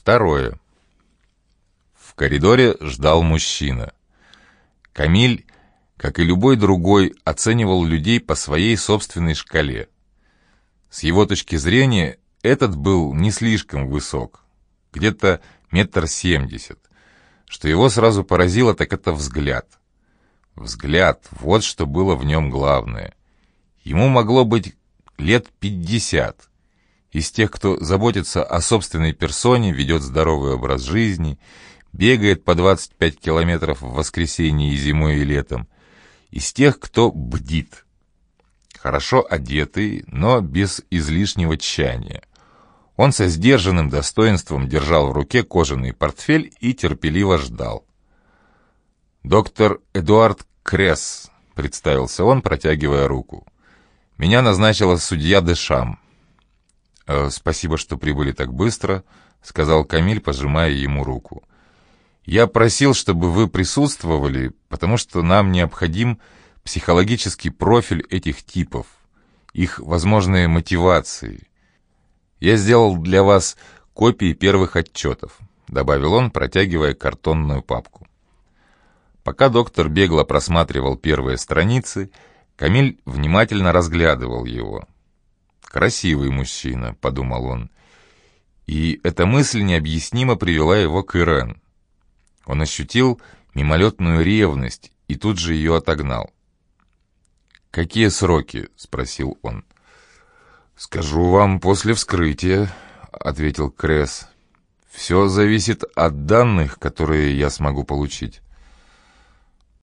Второе. В коридоре ждал мужчина. Камиль, как и любой другой, оценивал людей по своей собственной шкале. С его точки зрения, этот был не слишком высок, где-то метр семьдесят. Что его сразу поразило, так это взгляд. Взгляд, вот что было в нем главное. Ему могло быть лет пятьдесят. Из тех, кто заботится о собственной персоне, ведет здоровый образ жизни, бегает по 25 километров в воскресенье и зимой, и летом. Из тех, кто бдит. Хорошо одетый, но без излишнего тщания. Он со сдержанным достоинством держал в руке кожаный портфель и терпеливо ждал. «Доктор Эдуард Кресс», — представился он, протягивая руку. «Меня назначила судья Дешам». «Э, «Спасибо, что прибыли так быстро», — сказал Камиль, пожимая ему руку. «Я просил, чтобы вы присутствовали, потому что нам необходим психологический профиль этих типов, их возможные мотивации». «Я сделал для вас копии первых отчетов», — добавил он, протягивая картонную папку. Пока доктор бегло просматривал первые страницы, Камиль внимательно разглядывал его. «Красивый мужчина», — подумал он. И эта мысль необъяснимо привела его к Ирен. Он ощутил мимолетную ревность и тут же ее отогнал. «Какие сроки?» — спросил он. «Скажу вам после вскрытия», — ответил Кресс. «Все зависит от данных, которые я смогу получить».